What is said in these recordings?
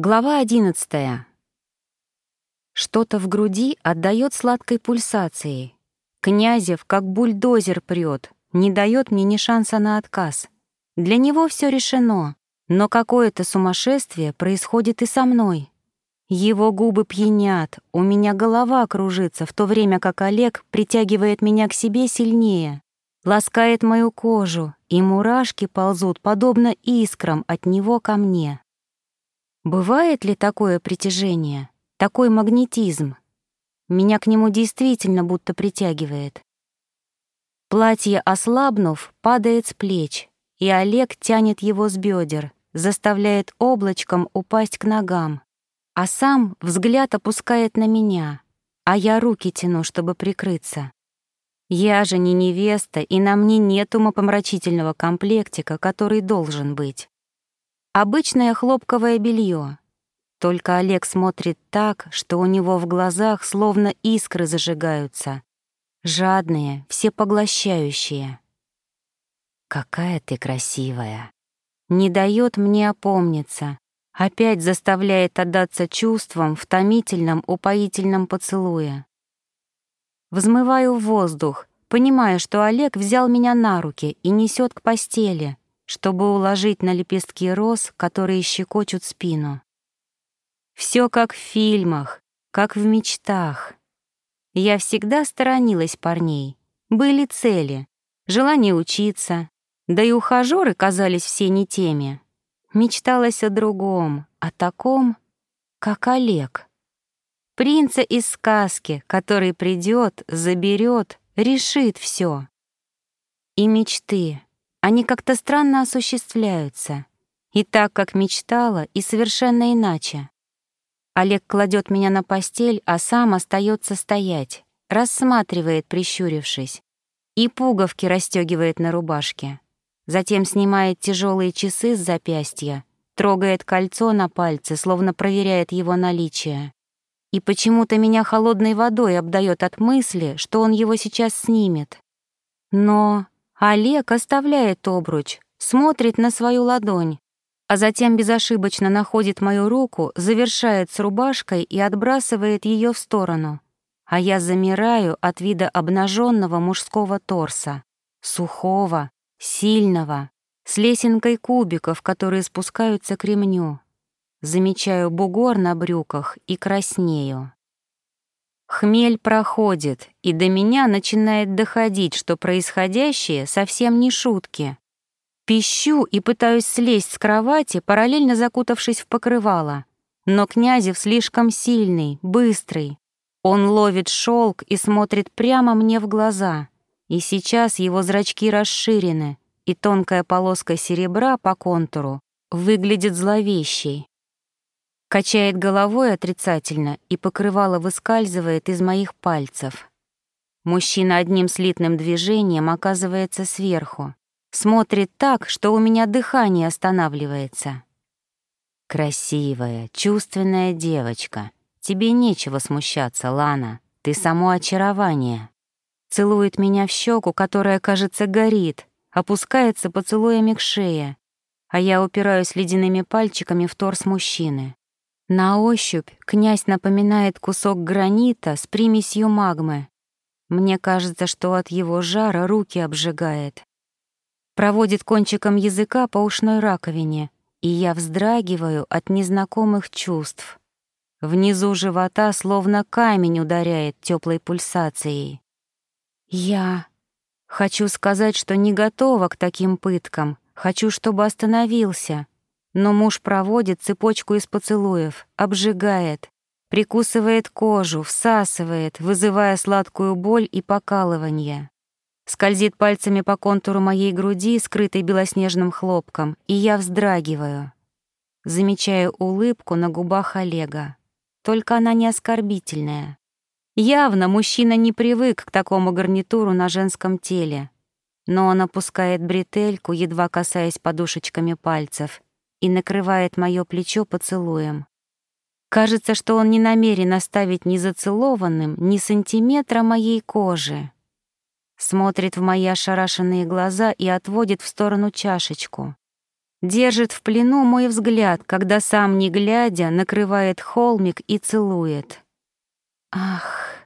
Глава одиннадцатая. Что-то в груди отдает сладкой пульсацией. Князев, как бульдозер прет, не дает мне ни шанса на отказ. Для него все решено, но какое-то сумасшествие происходит и со мной. Его губы пьянят, у меня голова кружится, в то время как Олег притягивает меня к себе сильнее, ласкает мою кожу, и мурашки ползут, подобно искрам от него ко мне. Бывает ли такое притяжение, такой магнетизм? Меня к нему действительно будто притягивает. Платье, ослабнув, падает с плеч, и Олег тянет его с бедер, заставляет облачком упасть к ногам, а сам взгляд опускает на меня, а я руки тяну, чтобы прикрыться. Я же не невеста, и на мне нет умопомрачительного комплектика, который должен быть. Обычное хлопковое белье. Только Олег смотрит так, что у него в глазах словно искры зажигаются. Жадные, всепоглощающие. «Какая ты красивая!» Не дает мне опомниться, опять заставляет отдаться чувствам в томительном, упоительном поцелуе. Взмываю в воздух, понимая, что Олег взял меня на руки и несет к постели, чтобы уложить на лепестки роз, которые щекочут спину. Все как в фильмах, как в мечтах. Я всегда сторонилась парней. Были цели, желание учиться, да и ухажеры казались все не теми. Мечталась о другом, о таком, как Олег. Принца из сказки, который придет, заберет, решит все. И мечты, они как-то странно осуществляются. И так, как мечтала, и совершенно иначе. Олег кладет меня на постель, а сам остается стоять, рассматривает, прищурившись, и пуговки расстегивает на рубашке. Затем снимает тяжелые часы с запястья, трогает кольцо на пальце, словно проверяет его наличие. И почему-то меня холодной водой обдает от мысли, что он его сейчас снимет. Но Олег оставляет обруч, смотрит на свою ладонь, а затем безошибочно находит мою руку, завершает с рубашкой и отбрасывает ее в сторону. А я замираю от вида обнаженного мужского торса, сухого, сильного, с лесенкой кубиков, которые спускаются к ремню. Замечаю бугор на брюках и краснею. Хмель проходит, и до меня начинает доходить, что происходящее совсем не шутки. Пищу и пытаюсь слезть с кровати, параллельно закутавшись в покрывало. Но Князев слишком сильный, быстрый. Он ловит шелк и смотрит прямо мне в глаза. И сейчас его зрачки расширены, и тонкая полоска серебра по контуру выглядит зловещей качает головой отрицательно и покрывало выскальзывает из моих пальцев. Мужчина одним слитным движением оказывается сверху, смотрит так, что у меня дыхание останавливается. «Красивая, чувственная девочка, тебе нечего смущаться, Лана, ты само очарование». Целует меня в щеку, которая, кажется, горит, опускается поцелуями к шее, а я упираюсь ледяными пальчиками в торс мужчины. На ощупь князь напоминает кусок гранита с примесью магмы. Мне кажется, что от его жара руки обжигает. Проводит кончиком языка по ушной раковине, и я вздрагиваю от незнакомых чувств. Внизу живота словно камень ударяет теплой пульсацией. Я хочу сказать, что не готова к таким пыткам, хочу, чтобы остановился, но муж проводит цепочку из поцелуев, обжигает, прикусывает кожу, всасывает, вызывая сладкую боль и покалывание. Скользит пальцами по контуру моей груди, скрытой белоснежным хлопком, и я вздрагиваю. Замечаю улыбку на губах Олега. Только она не оскорбительная. Явно мужчина не привык к такому гарнитуру на женском теле. Но он опускает бретельку, едва касаясь подушечками пальцев, и накрывает мое плечо поцелуем. Кажется, что он не намерен оставить ни зацелованным ни сантиметра моей кожи. Смотрит в мои ошарашенные глаза и отводит в сторону чашечку. Держит в плену мой взгляд, когда сам, не глядя, накрывает холмик и целует. Ах,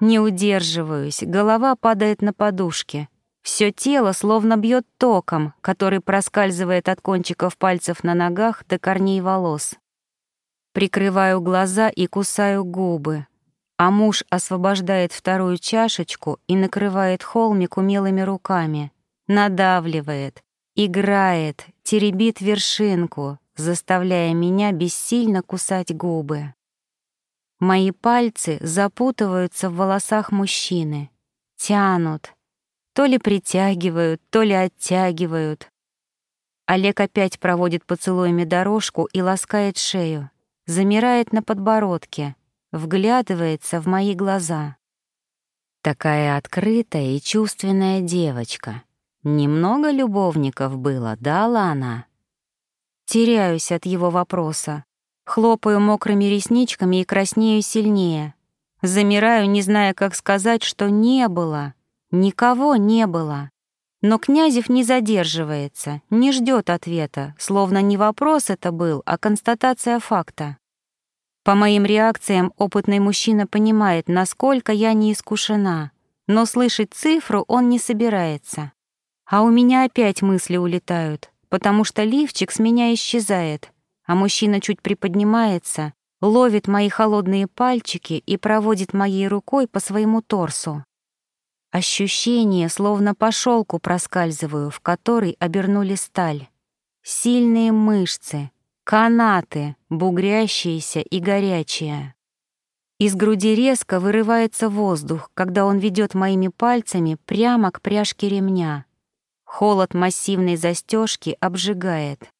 не удерживаюсь, голова падает на подушке. Все тело словно бьет током, который проскальзывает от кончиков пальцев на ногах до корней волос. Прикрываю глаза и кусаю губы, а муж освобождает вторую чашечку и накрывает холмик умелыми руками, надавливает, играет, теребит вершинку, заставляя меня бессильно кусать губы. Мои пальцы запутываются в волосах мужчины, тянут, то ли притягивают, то ли оттягивают. Олег опять проводит поцелуями дорожку и ласкает шею, замирает на подбородке, вглядывается в мои глаза. Такая открытая и чувственная девочка. Немного любовников было, да, Лана? Теряюсь от его вопроса. Хлопаю мокрыми ресничками и краснею сильнее. Замираю, не зная, как сказать, что не было. Никого не было. Но Князев не задерживается, не ждет ответа, словно не вопрос это был, а констатация факта. По моим реакциям опытный мужчина понимает, насколько я не искушена, но слышать цифру он не собирается. А у меня опять мысли улетают, потому что лифчик с меня исчезает, а мужчина чуть приподнимается, ловит мои холодные пальчики и проводит моей рукой по своему торсу. Ощущение, словно по шелку проскальзываю, в который обернули сталь. Сильные мышцы, канаты, бугрящиеся и горячие. Из груди резко вырывается воздух, когда он ведет моими пальцами прямо к пряжке ремня. Холод массивной застежки обжигает.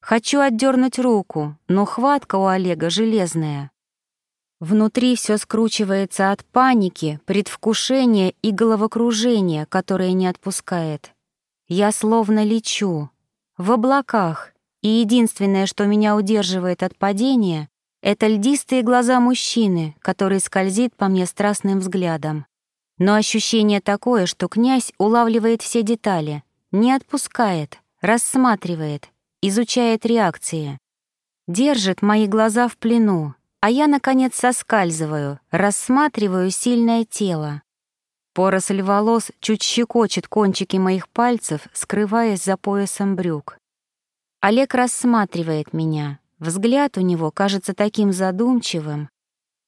Хочу отдернуть руку, но хватка у Олега железная. Внутри все скручивается от паники, предвкушения и головокружения, которое не отпускает. Я словно лечу. В облаках. И единственное, что меня удерживает от падения, это льдистые глаза мужчины, который скользит по мне страстным взглядом. Но ощущение такое, что князь улавливает все детали, не отпускает, рассматривает, изучает реакции. Держит мои глаза в плену, а я, наконец, соскальзываю, рассматриваю сильное тело. Поросль волос чуть щекочет кончики моих пальцев, скрываясь за поясом брюк. Олег рассматривает меня. Взгляд у него кажется таким задумчивым.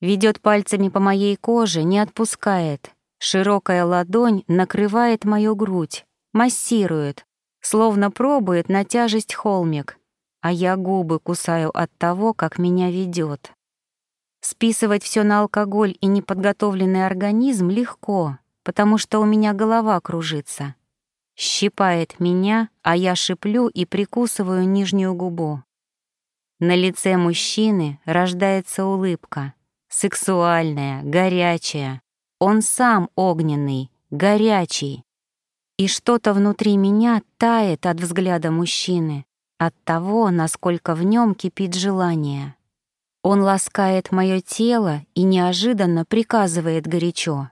Ведет пальцами по моей коже, не отпускает. Широкая ладонь накрывает мою грудь, массирует, словно пробует на тяжесть холмик, а я губы кусаю от того, как меня ведет. Списывать все на алкоголь и неподготовленный организм легко, потому что у меня голова кружится. Щипает меня, а я шиплю и прикусываю нижнюю губу. На лице мужчины рождается улыбка, сексуальная, горячая. Он сам огненный, горячий. И что-то внутри меня тает от взгляда мужчины, от того, насколько в нем кипит желание. Он ласкает мое тело и неожиданно приказывает горячо.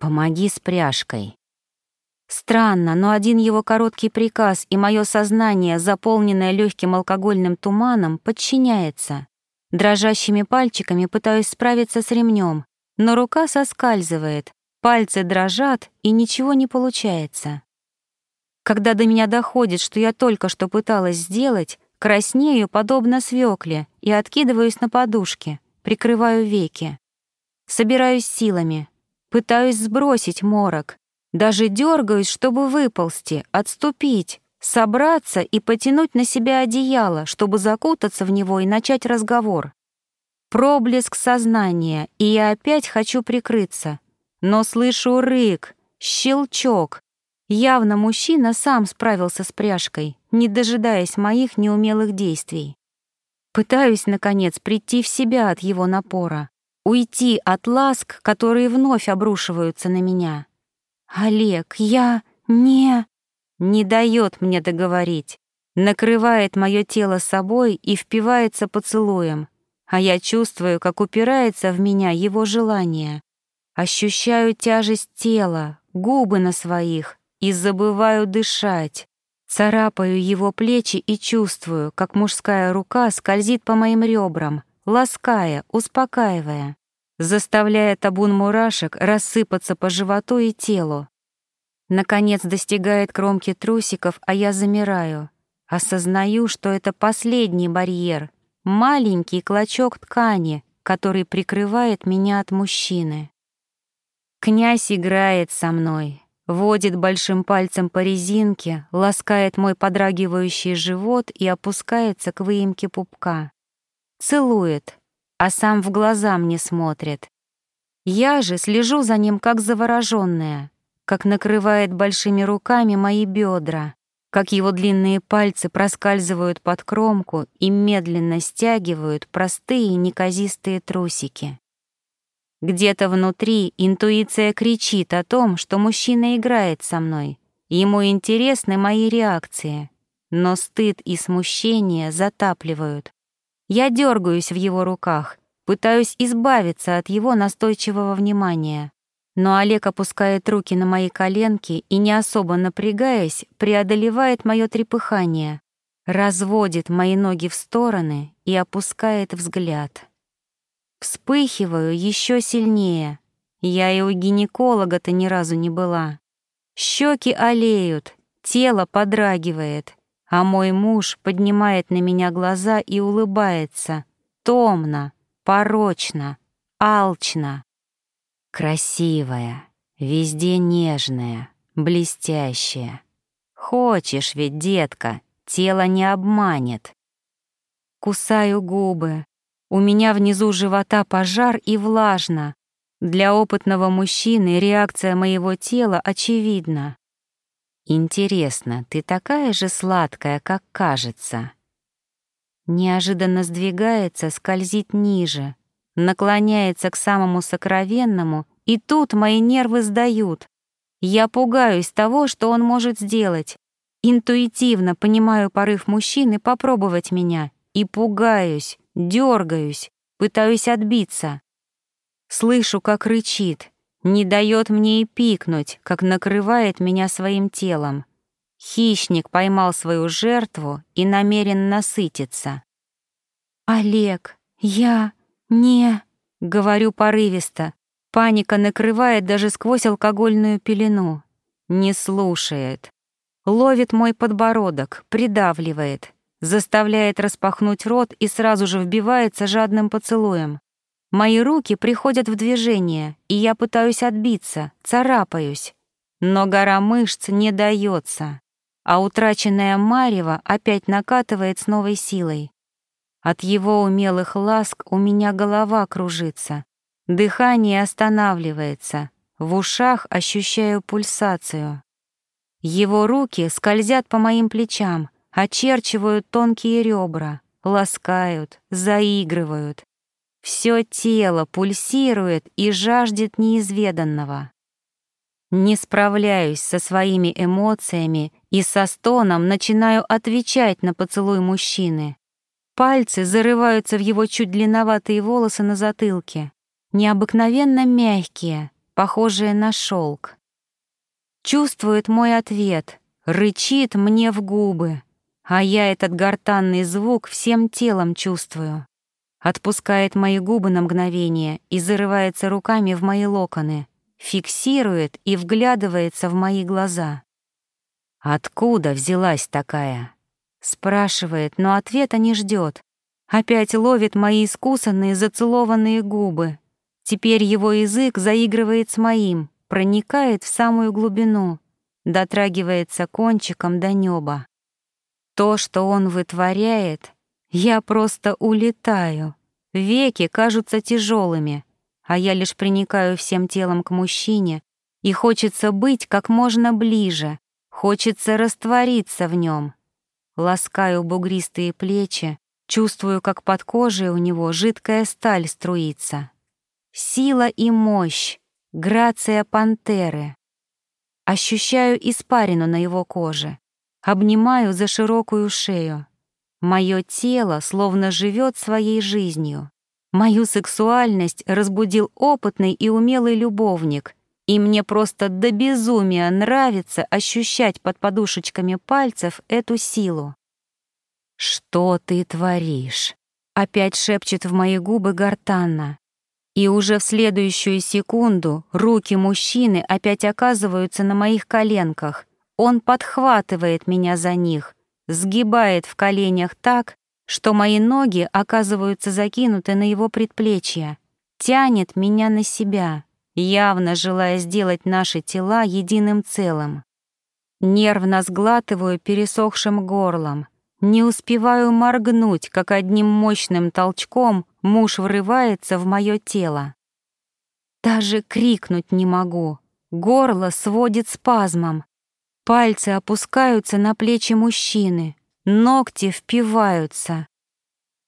«Помоги с пряжкой». Странно, но один его короткий приказ и мое сознание, заполненное легким алкогольным туманом, подчиняется. Дрожащими пальчиками пытаюсь справиться с ремнем, но рука соскальзывает, пальцы дрожат и ничего не получается. Когда до меня доходит, что я только что пыталась сделать, Краснею, подобно свекле, и откидываюсь на подушке, прикрываю веки. Собираюсь силами, пытаюсь сбросить морок, даже дергаюсь, чтобы выползти, отступить, собраться и потянуть на себя одеяло, чтобы закутаться в него и начать разговор. Проблеск сознания, и я опять хочу прикрыться, но слышу рык, щелчок, Явно мужчина сам справился с пряжкой, не дожидаясь моих неумелых действий. Пытаюсь, наконец, прийти в себя от его напора, уйти от ласк, которые вновь обрушиваются на меня. «Олег, я не...» Не дает мне договорить, накрывает мое тело собой и впивается поцелуем, а я чувствую, как упирается в меня его желание. Ощущаю тяжесть тела, губы на своих, и забываю дышать. Царапаю его плечи и чувствую, как мужская рука скользит по моим ребрам, лаская, успокаивая, заставляя табун мурашек рассыпаться по животу и телу. Наконец достигает кромки трусиков, а я замираю. Осознаю, что это последний барьер, маленький клочок ткани, который прикрывает меня от мужчины. Князь играет со мной, водит большим пальцем по резинке, ласкает мой подрагивающий живот и опускается к выемке пупка. Целует, а сам в глаза мне смотрит. Я же слежу за ним как заворожённая, как накрывает большими руками мои бедра, как его длинные пальцы проскальзывают под кромку и медленно стягивают простые неказистые трусики. Где-то внутри интуиция кричит о том, что мужчина играет со мной, ему интересны мои реакции, но стыд и смущение затапливают. Я дергаюсь в его руках, пытаюсь избавиться от его настойчивого внимания. Но Олег опускает руки на мои коленки и, не особо напрягаясь, преодолевает мое трепыхание, разводит мои ноги в стороны и опускает взгляд. Вспыхиваю еще сильнее. Я и у гинеколога-то ни разу не была. Щеки олеют, тело подрагивает, а мой муж поднимает на меня глаза и улыбается, томно, порочно, алчно. Красивая, везде нежная, блестящая. Хочешь ведь, детка, тело не обманет. Кусаю губы. У меня внизу живота пожар и влажно. Для опытного мужчины реакция моего тела очевидна. Интересно, ты такая же сладкая, как кажется? Неожиданно сдвигается, скользит ниже, наклоняется к самому сокровенному, и тут мои нервы сдают. Я пугаюсь того, что он может сделать. Интуитивно понимаю порыв мужчины попробовать меня и пугаюсь, дергаюсь, пытаюсь отбиться. Слышу, как рычит, не дает мне и пикнуть, как накрывает меня своим телом. Хищник поймал свою жертву и намерен насытиться. «Олег, я...» «Не», — говорю порывисто. Паника накрывает даже сквозь алкогольную пелену. Не слушает. Ловит мой подбородок, придавливает, заставляет распахнуть рот и сразу же вбивается жадным поцелуем. Мои руки приходят в движение, и я пытаюсь отбиться, царапаюсь. Но гора мышц не дается, а утраченная марево опять накатывает с новой силой. От его умелых ласк у меня голова кружится, дыхание останавливается, в ушах ощущаю пульсацию. Его руки скользят по моим плечам, очерчивают тонкие ребра, ласкают, заигрывают. Все тело пульсирует и жаждет неизведанного. Не справляюсь со своими эмоциями и со стоном начинаю отвечать на поцелуй мужчины. Пальцы зарываются в его чуть длинноватые волосы на затылке, необыкновенно мягкие, похожие на шелк. Чувствует мой ответ, рычит мне в губы, а я этот гортанный звук всем телом чувствую. Отпускает мои губы на мгновение и зарывается руками в мои локоны, фиксирует и вглядывается в мои глаза. Откуда взялась такая? Спрашивает, но ответа не ждет. Опять ловит мои искусанные зацелованные губы. Теперь его язык заигрывает с моим, проникает в самую глубину, дотрагивается кончиком до неба. То, что он вытворяет, я просто улетаю. Веки кажутся тяжелыми, а я лишь приникаю всем телом к мужчине, и хочется быть как можно ближе, хочется раствориться в нем. Ласкаю бугристые плечи, чувствую, как под кожей у него жидкая сталь струится. Сила и мощь, грация пантеры. Ощущаю испарину на его коже, обнимаю за широкую шею. Мое тело словно живет своей жизнью. Мою сексуальность разбудил опытный и умелый любовник, И мне просто до безумия нравится ощущать под подушечками пальцев эту силу. «Что ты творишь?» — опять шепчет в мои губы гортанно. И уже в следующую секунду руки мужчины опять оказываются на моих коленках. Он подхватывает меня за них, сгибает в коленях так, что мои ноги оказываются закинуты на его предплечья, тянет меня на себя, явно желая сделать наши тела единым целым. Нервно сглатываю пересохшим горлом, не успеваю моргнуть, как одним мощным толчком муж врывается в мое тело. Даже крикнуть не могу, горло сводит спазмом, пальцы опускаются на плечи мужчины, Ногти впиваются.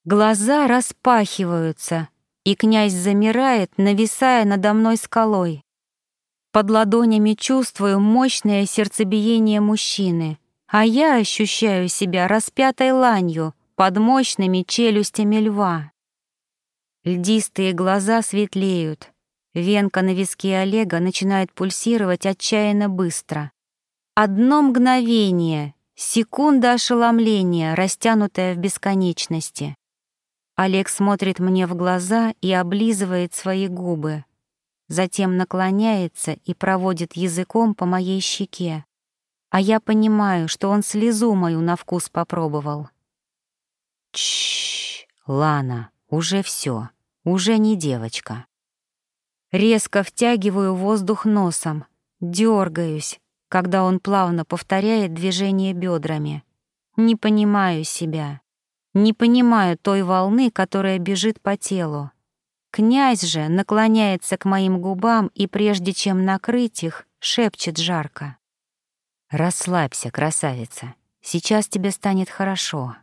Глаза распахиваются, и князь замирает, нависая надо мной скалой. Под ладонями чувствую мощное сердцебиение мужчины, а я ощущаю себя распятой ланью под мощными челюстями льва. Льдистые глаза светлеют. Венка на виске Олега начинает пульсировать отчаянно быстро. Одно мгновение, Секунда ошеломления, растянутая в бесконечности. Олег смотрит мне в глаза и облизывает свои губы. Затем наклоняется и проводит языком по моей щеке. А я понимаю, что он слезу мою на вкус попробовал. Чш, Лана, уже все, уже не девочка. Резко втягиваю воздух носом, дергаюсь, когда он плавно повторяет движение бедрами. Не понимаю себя. Не понимаю той волны, которая бежит по телу. Князь же наклоняется к моим губам и, прежде чем накрыть их, шепчет жарко. «Расслабься, красавица. Сейчас тебе станет хорошо».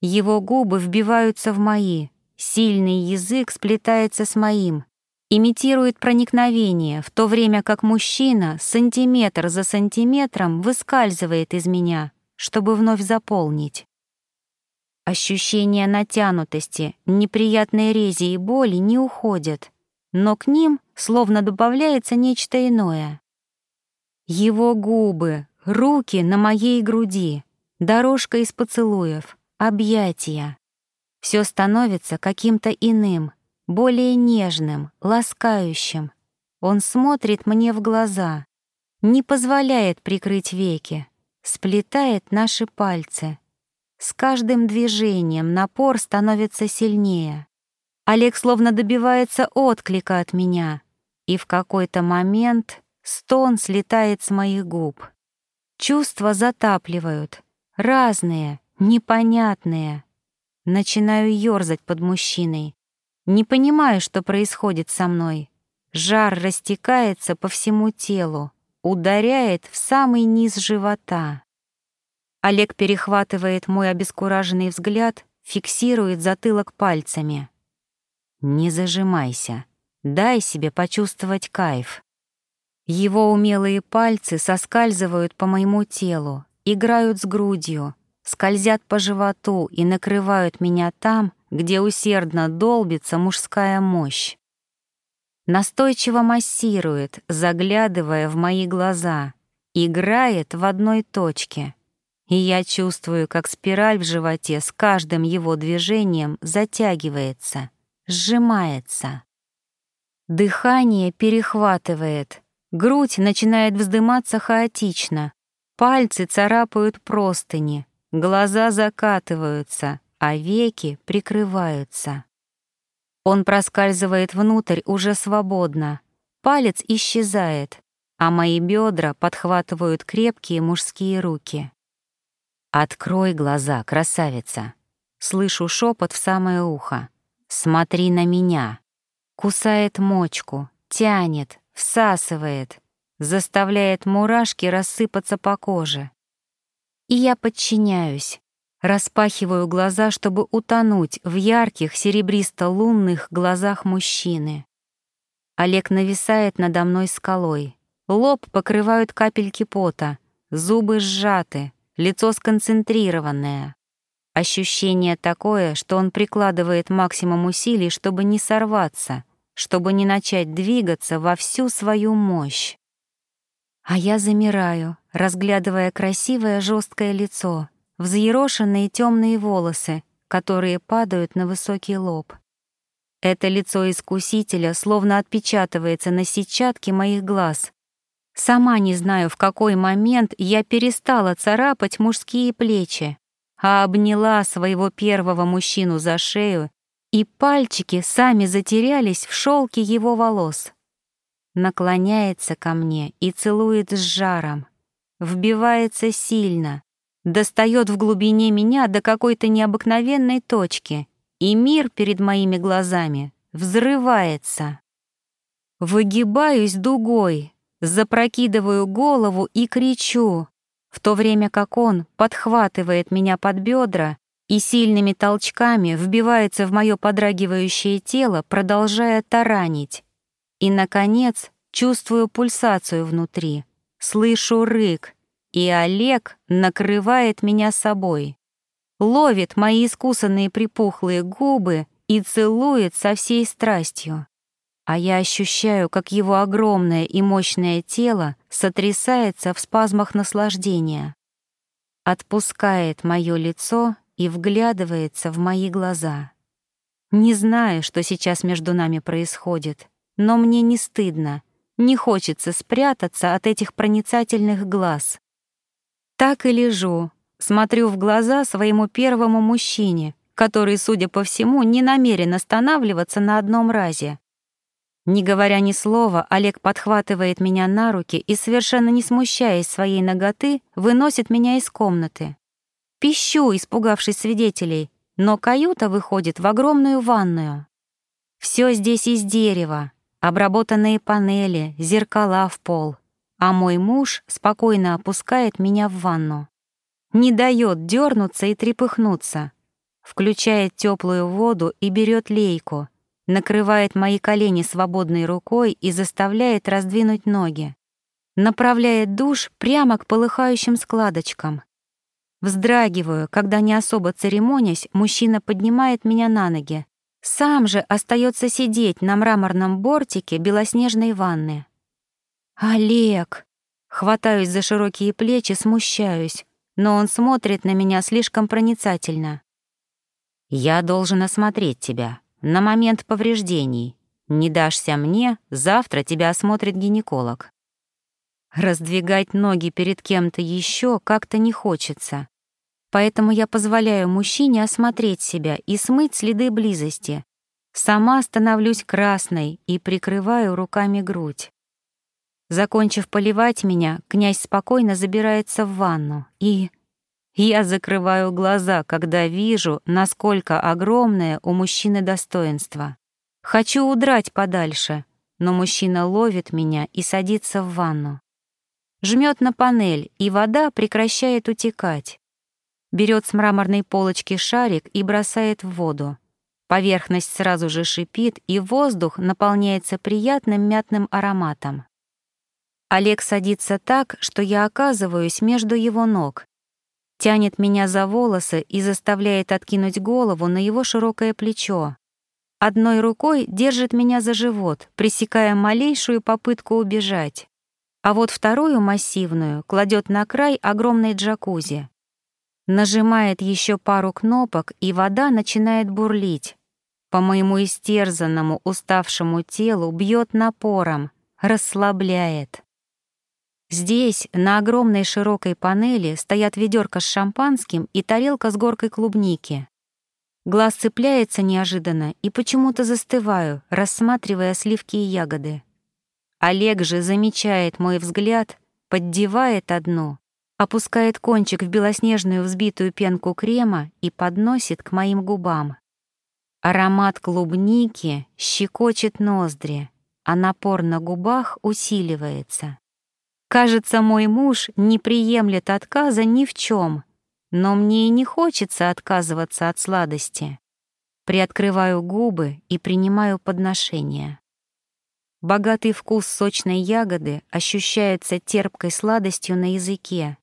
Его губы вбиваются в мои, сильный язык сплетается с моим, имитирует проникновение, в то время как мужчина сантиметр за сантиметром выскальзывает из меня, чтобы вновь заполнить. Ощущения натянутости, неприятной рези и боли не уходят, но к ним словно добавляется нечто иное. Его губы, руки на моей груди, дорожка из поцелуев, объятия. Все становится каким-то иным — более нежным, ласкающим. Он смотрит мне в глаза, не позволяет прикрыть веки, сплетает наши пальцы. С каждым движением напор становится сильнее. Олег словно добивается отклика от меня, и в какой-то момент стон слетает с моих губ. Чувства затапливают, разные, непонятные. Начинаю ёрзать под мужчиной, не понимаю, что происходит со мной. Жар растекается по всему телу, ударяет в самый низ живота. Олег перехватывает мой обескураженный взгляд, фиксирует затылок пальцами. «Не зажимайся, дай себе почувствовать кайф». Его умелые пальцы соскальзывают по моему телу, играют с грудью, скользят по животу и накрывают меня там, где усердно долбится мужская мощь. Настойчиво массирует, заглядывая в мои глаза, играет в одной точке. И я чувствую, как спираль в животе с каждым его движением затягивается, сжимается. Дыхание перехватывает, грудь начинает вздыматься хаотично, пальцы царапают простыни, глаза закатываются, а веки прикрываются. Он проскальзывает внутрь уже свободно, палец исчезает, а мои бедра подхватывают крепкие мужские руки. «Открой глаза, красавица!» Слышу шепот в самое ухо. «Смотри на меня!» Кусает мочку, тянет, всасывает, заставляет мурашки рассыпаться по коже. И я подчиняюсь, Распахиваю глаза, чтобы утонуть в ярких серебристо-лунных глазах мужчины. Олег нависает надо мной скалой. Лоб покрывают капельки пота, зубы сжаты, лицо сконцентрированное. Ощущение такое, что он прикладывает максимум усилий, чтобы не сорваться, чтобы не начать двигаться во всю свою мощь. А я замираю, разглядывая красивое жесткое лицо, взъерошенные темные волосы, которые падают на высокий лоб. Это лицо искусителя словно отпечатывается на сетчатке моих глаз. Сама не знаю, в какой момент я перестала царапать мужские плечи, а обняла своего первого мужчину за шею, и пальчики сами затерялись в шелке его волос наклоняется ко мне и целует с жаром, вбивается сильно, достает в глубине меня до какой-то необыкновенной точки, и мир перед моими глазами взрывается. Выгибаюсь дугой, запрокидываю голову и кричу, в то время как он подхватывает меня под бедра и сильными толчками вбивается в мое подрагивающее тело, продолжая таранить. И, наконец, чувствую пульсацию внутри, слышу рык, и Олег накрывает меня собой. Ловит мои искусанные припухлые губы и целует со всей страстью. А я ощущаю, как его огромное и мощное тело сотрясается в спазмах наслаждения. Отпускает мое лицо и вглядывается в мои глаза. Не знаю, что сейчас между нами происходит, но мне не стыдно, не хочется спрятаться от этих проницательных глаз. Так и лежу, смотрю в глаза своему первому мужчине, который, судя по всему, не намерен останавливаться на одном разе. Не говоря ни слова, Олег подхватывает меня на руки и, совершенно не смущаясь своей ноготы, выносит меня из комнаты. Пищу, испугавшись свидетелей, но каюта выходит в огромную ванную. Все здесь из дерева, обработанные панели, зеркала в пол, а мой муж спокойно опускает меня в ванну. Не дает дернуться и трепыхнуться, включает теплую воду и берет лейку, накрывает мои колени свободной рукой и заставляет раздвинуть ноги. Направляет душ прямо к полыхающим складочкам. Вздрагиваю, когда не особо церемонясь, мужчина поднимает меня на ноги, сам же остается сидеть на мраморном бортике белоснежной ванны. «Олег!» Хватаюсь за широкие плечи, смущаюсь, но он смотрит на меня слишком проницательно. «Я должен осмотреть тебя на момент повреждений. Не дашься мне, завтра тебя осмотрит гинеколог». Раздвигать ноги перед кем-то еще как-то не хочется. Поэтому я позволяю мужчине осмотреть себя и смыть следы близости. Сама становлюсь красной и прикрываю руками грудь. Закончив поливать меня, князь спокойно забирается в ванну, и... Я закрываю глаза, когда вижу, насколько огромное у мужчины достоинство. Хочу удрать подальше, но мужчина ловит меня и садится в ванну. Жмет на панель, и вода прекращает утекать берет с мраморной полочки шарик и бросает в воду. Поверхность сразу же шипит, и воздух наполняется приятным мятным ароматом. Олег садится так, что я оказываюсь между его ног. Тянет меня за волосы и заставляет откинуть голову на его широкое плечо. Одной рукой держит меня за живот, пресекая малейшую попытку убежать. А вот вторую массивную кладет на край огромной джакузи. Нажимает еще пару кнопок, и вода начинает бурлить. По моему истерзанному, уставшему телу бьет напором, расслабляет. Здесь, на огромной широкой панели, стоят ведерко с шампанским и тарелка с горкой клубники. Глаз цепляется неожиданно и почему-то застываю, рассматривая сливки и ягоды. Олег же замечает мой взгляд, поддевает одну, опускает кончик в белоснежную взбитую пенку крема и подносит к моим губам. Аромат клубники щекочет ноздри, а напор на губах усиливается. Кажется, мой муж не приемлет отказа ни в чем, но мне и не хочется отказываться от сладости. Приоткрываю губы и принимаю подношение. Богатый вкус сочной ягоды ощущается терпкой сладостью на языке,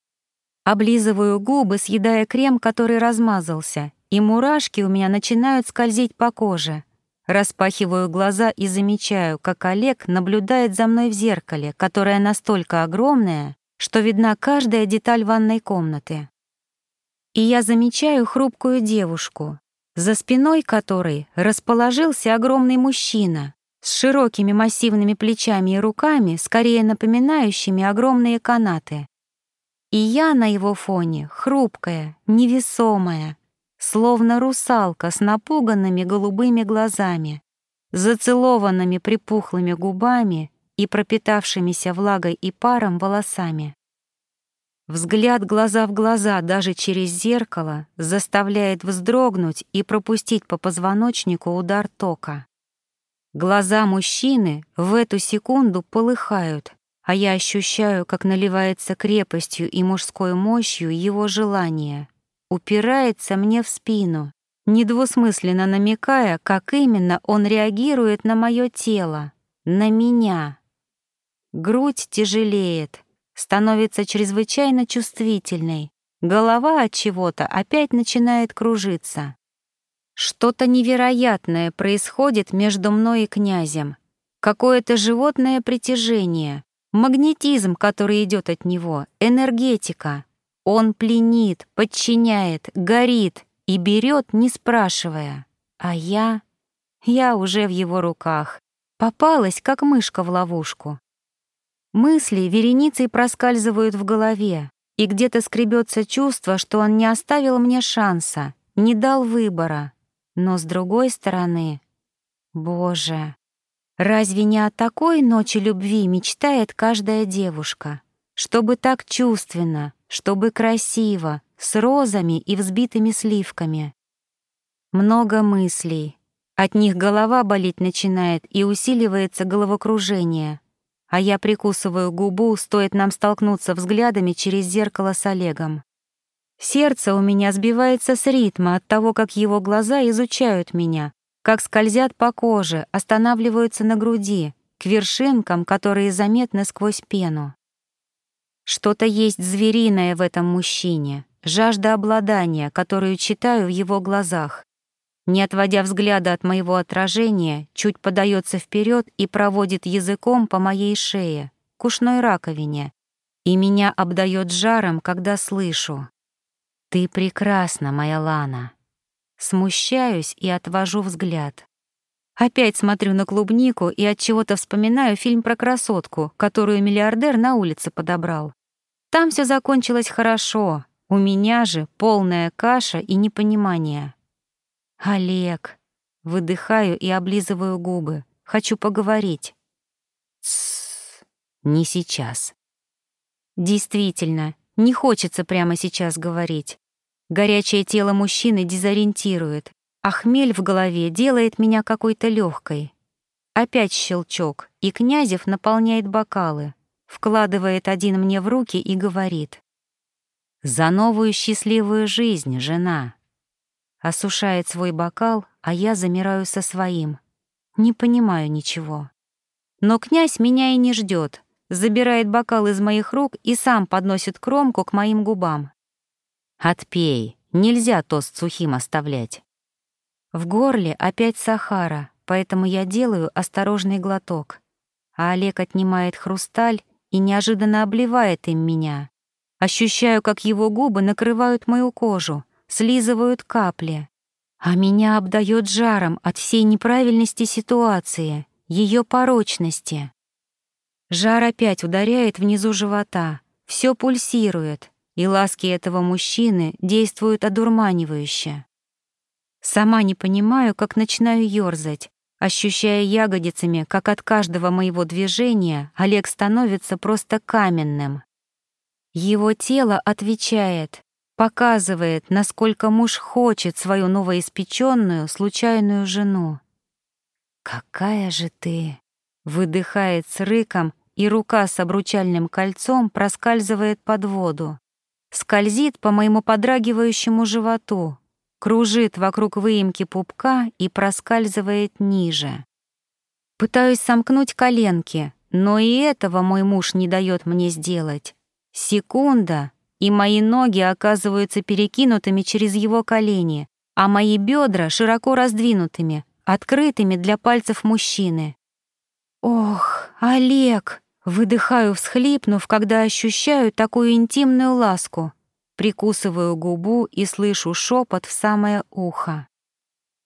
Облизываю губы, съедая крем, который размазался, и мурашки у меня начинают скользить по коже. Распахиваю глаза и замечаю, как Олег наблюдает за мной в зеркале, которое настолько огромное, что видна каждая деталь ванной комнаты. И я замечаю хрупкую девушку, за спиной которой расположился огромный мужчина с широкими массивными плечами и руками, скорее напоминающими огромные канаты. И я на его фоне хрупкая, невесомая, словно русалка с напуганными голубыми глазами, зацелованными припухлыми губами и пропитавшимися влагой и паром волосами. Взгляд глаза в глаза даже через зеркало заставляет вздрогнуть и пропустить по позвоночнику удар тока. Глаза мужчины в эту секунду полыхают, а я ощущаю, как наливается крепостью и мужской мощью его желание — упирается мне в спину, недвусмысленно намекая, как именно он реагирует на мое тело, на меня. Грудь тяжелеет, становится чрезвычайно чувствительной, голова от чего-то опять начинает кружиться. Что-то невероятное происходит между мной и князем. Какое-то животное притяжение, магнетизм, который идет от него, энергетика. Он пленит, подчиняет, горит и берет, не спрашивая. А я... Я уже в его руках. Попалась, как мышка в ловушку. Мысли вереницей проскальзывают в голове, и где-то скребется чувство, что он не оставил мне шанса, не дал выбора. Но с другой стороны... Боже, разве не о такой ночи любви мечтает каждая девушка? Чтобы так чувственно, чтобы красиво, с розами и взбитыми сливками. Много мыслей. От них голова болеть начинает и усиливается головокружение. А я прикусываю губу, стоит нам столкнуться взглядами через зеркало с Олегом. Сердце у меня сбивается с ритма от того, как его глаза изучают меня, как скользят по коже, останавливаются на груди, к вершинкам, которые заметны сквозь пену. Что-то есть звериное в этом мужчине, жажда обладания, которую читаю в его глазах. Не отводя взгляда от моего отражения, чуть подается вперед и проводит языком по моей шее, к ушной раковине, и меня обдает жаром, когда слышу. «Ты прекрасна, моя Лана». Смущаюсь и отвожу взгляд. Опять смотрю на клубнику и от чего-то вспоминаю фильм про красотку, которую миллиардер на улице подобрал. Там все закончилось хорошо, у меня же полная каша и непонимание. Олег, выдыхаю и облизываю губы. Хочу поговорить. Не сейчас. Действительно, не хочется прямо сейчас говорить. Горячее тело мужчины дезориентирует, а хмель в голове делает меня какой-то легкой. Опять щелчок, и Князев наполняет бокалы, вкладывает один мне в руки и говорит. «За новую счастливую жизнь, жена!» Осушает свой бокал, а я замираю со своим. Не понимаю ничего. Но князь меня и не ждет, забирает бокал из моих рук и сам подносит кромку к моим губам. «Отпей, нельзя тост сухим оставлять». В горле опять Сахара, поэтому я делаю осторожный глоток. А Олег отнимает хрусталь и неожиданно обливает им меня. Ощущаю, как его губы накрывают мою кожу, слизывают капли. А меня обдает жаром от всей неправильности ситуации, ее порочности. Жар опять ударяет внизу живота, все пульсирует, и ласки этого мужчины действуют одурманивающе. Сама не понимаю, как начинаю ёрзать, ощущая ягодицами, как от каждого моего движения Олег становится просто каменным. Его тело отвечает, показывает, насколько муж хочет свою новоиспеченную случайную жену. «Какая же ты!» — выдыхает с рыком, и рука с обручальным кольцом проскальзывает под воду, скользит по моему подрагивающему животу, кружит вокруг выемки пупка и проскальзывает ниже. Пытаюсь сомкнуть коленки, но и этого мой муж не дает мне сделать. Секунда, и мои ноги оказываются перекинутыми через его колени, а мои бедра широко раздвинутыми, открытыми для пальцев мужчины. «Ох, Олег!» — выдыхаю, всхлипнув, когда ощущаю такую интимную ласку. Прикусываю губу и слышу шепот в самое ухо.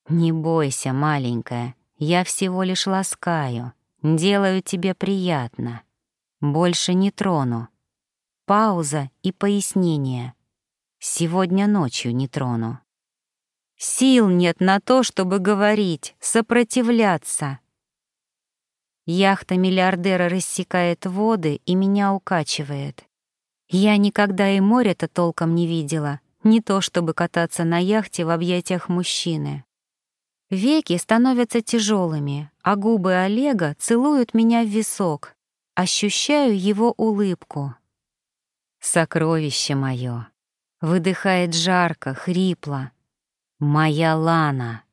«Не бойся, маленькая, я всего лишь ласкаю, делаю тебе приятно. Больше не трону. Пауза и пояснение. Сегодня ночью не трону. Сил нет на то, чтобы говорить, сопротивляться. Яхта миллиардера рассекает воды и меня укачивает. Я никогда и море-то толком не видела, не то чтобы кататься на яхте в объятиях мужчины. Веки становятся тяжелыми, а губы Олега целуют меня в висок. Ощущаю его улыбку. «Сокровище мое!» Выдыхает жарко, хрипло. «Моя Лана!»